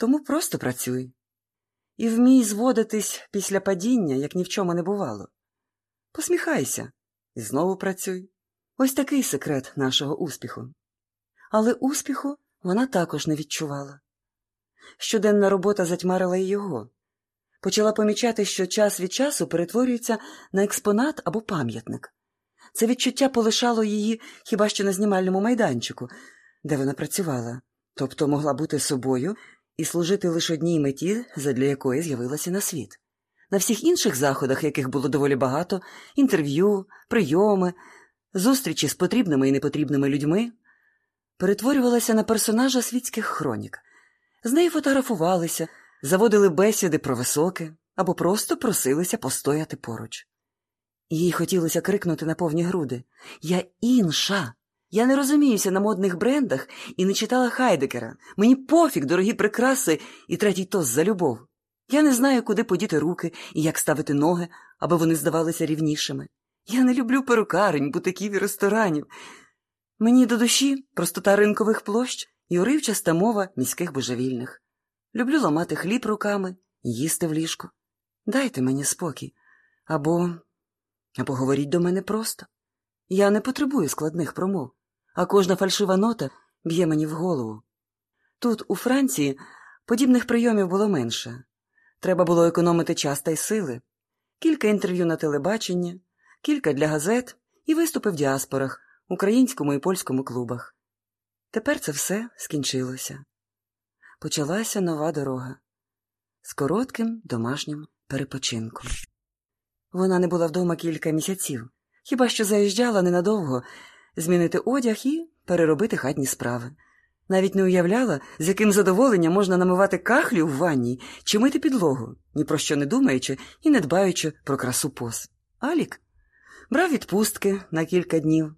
Тому просто працюй. І вмій зводитись після падіння, як ні в чому не бувало. Посміхайся і знову працюй. Ось такий секрет нашого успіху. Але успіху вона також не відчувала. Щоденна робота затьмарила й його. Почала помічати, що час від часу перетворюється на експонат або пам'ятник. Це відчуття полишало її хіба що на знімальному майданчику, де вона працювала, тобто могла бути собою і служити лише одній меті, задля якої з'явилася на світ. На всіх інших заходах, яких було доволі багато, інтерв'ю, прийоми, зустрічі з потрібними і непотрібними людьми, перетворювалася на персонажа світських хронік. З нею фотографувалися, заводили бесіди про високе або просто просилися постояти поруч. Їй хотілося крикнути на повні груди Я інша. Я не розуміюся на модних брендах і не читала Хайдекера. Мені пофіг, дорогі прикраси і третій тост за любов. Я не знаю, куди подіти руки і як ставити ноги, аби вони здавалися рівнішими. Я не люблю перукарень, бутиків і ресторанів. Мені до душі простота ринкових площ і уривчаста мова міських божевільних. Люблю ламати хліб руками і їсти в ліжку. Дайте мені спокій. Або або говоріть до мене просто. Я не потребую складних промов, а кожна фальшива нота б'є мені в голову. Тут, у Франції, подібних прийомів було менше. Треба було економити час та й сили, кілька інтерв'ю на телебаченні, кілька для газет і виступи в діаспорах, українському і польському клубах. Тепер це все скінчилося. Почалася нова дорога з коротким домашнім перепочинком. Вона не була вдома кілька місяців, хіба що заїжджала ненадовго змінити одяг і переробити хатні справи. Навіть не уявляла, з яким задоволенням можна намивати кахлю в ванні чи мити підлогу, ні про що не думаючи і не дбаючи про красу поз. Алік брав відпустки на кілька днів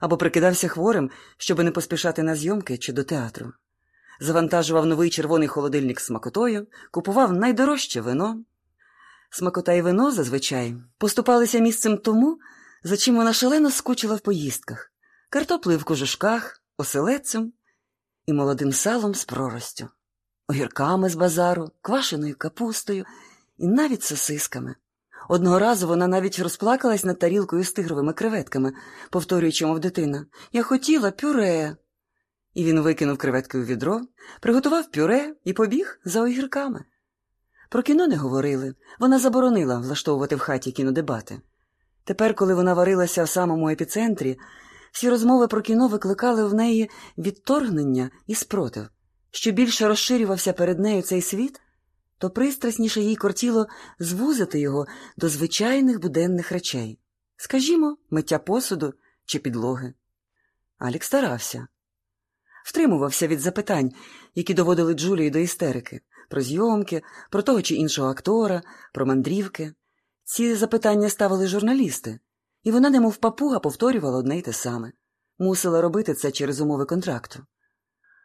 або прикидався хворим, щоб не поспішати на зйомки чи до театру. Завантажував новий червоний холодильник смакотою, купував найдорожче вино. Смакота і вино зазвичай поступалися місцем тому, за чим вона шалено скучила в поїздках, картоплею в кожушках, оселедцем і молодим салом з проростю, огірками з базару, квашеною капустою і навіть сосисками. Одного разу вона навіть розплакалась над тарілкою з тигровими креветками, повторюючи, мов дитина Я хотіла пюре. І він викинув креветки у відро, приготував пюре і побіг за огірками. Про кіно не говорили, вона заборонила влаштовувати в хаті кінодебати. Тепер, коли вона варилася в самому епіцентрі, всі розмови про кіно викликали в неї відторгнення і спротив. Що більше розширювався перед нею цей світ, то пристрасніше їй кортіло звузити його до звичайних буденних речей скажімо, миття посуду чи підлоги. Алік старався, втримувався від запитань, які доводили Джулії до істерики, про зйомки, про того чи іншого актора, про мандрівки. Ці запитання ставили журналісти, і вона, немов папуга, повторювала одне й те саме, мусила робити це через умови контракту.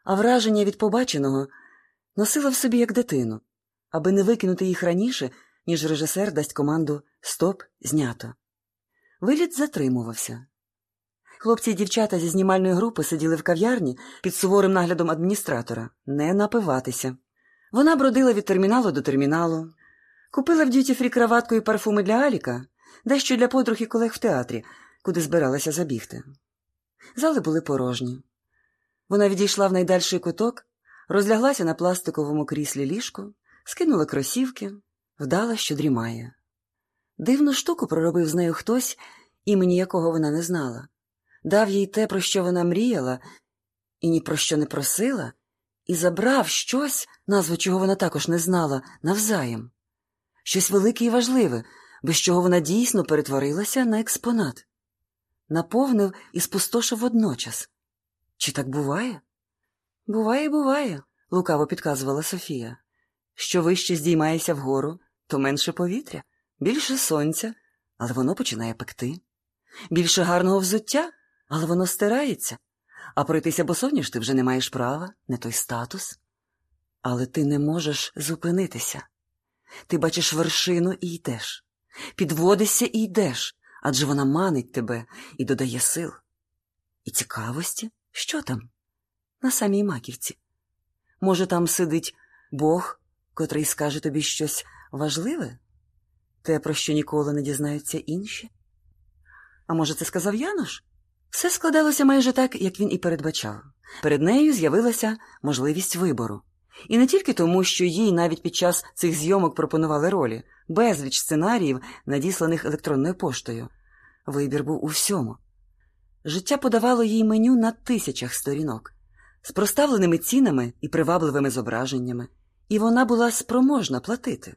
А враження від побаченого носила в собі як дитину, аби не викинути їх раніше, ніж режисер дасть команду Стоп, знято. Виліт затримувався. Хлопці і дівчата зі знімальної групи сиділи в кав'ярні під суворим наглядом адміністратора не напиватися. Вона бродила від терміналу до терміналу, купила в дюті фрі краватку і парфуми для Аліка, дещо для подруг і колег в театрі, куди збиралася забігти. Зали були порожні. Вона відійшла в найдальший куток, розляглася на пластиковому кріслі ліжку, скинула кросівки, вдала, що дрімає. Дивну штуку проробив з нею хтось, імені якого вона не знала, дав їй те, про що вона мріяла, і ні про що не просила, і забрав щось, назву чого вона також не знала, навзаєм, щось велике і важливе, без чого вона дійсно перетворилася на експонат, наповнив і спустошив водночас. Чи так буває? Буває, буває, лукаво підказувала Софія. Що вище здіймаєшся вгору, то менше повітря, більше сонця, але воно починає пекти, більше гарного взуття, але воно стирається, а пройтися босоніж ти вже не маєш права, не той статус. Але ти не можеш зупинитися. Ти бачиш вершину і йдеш, підводишся і йдеш, адже вона манить тебе і додає сил. І цікавості, що там? На самій маківці. Може, там сидить Бог, котрий скаже тобі щось важливе? Те, про що ніколи не дізнаються інші? А може, це сказав Янош? Все складалося майже так, як він і передбачав. Перед нею з'явилася можливість вибору. І не тільки тому, що їй навіть під час цих зйомок пропонували ролі, безліч сценаріїв, надісланих електронною поштою. Вибір був у всьому. Життя подавало їй меню на тисячах сторінок, з проставленими цінами і привабливими зображеннями, і вона була спроможна платити.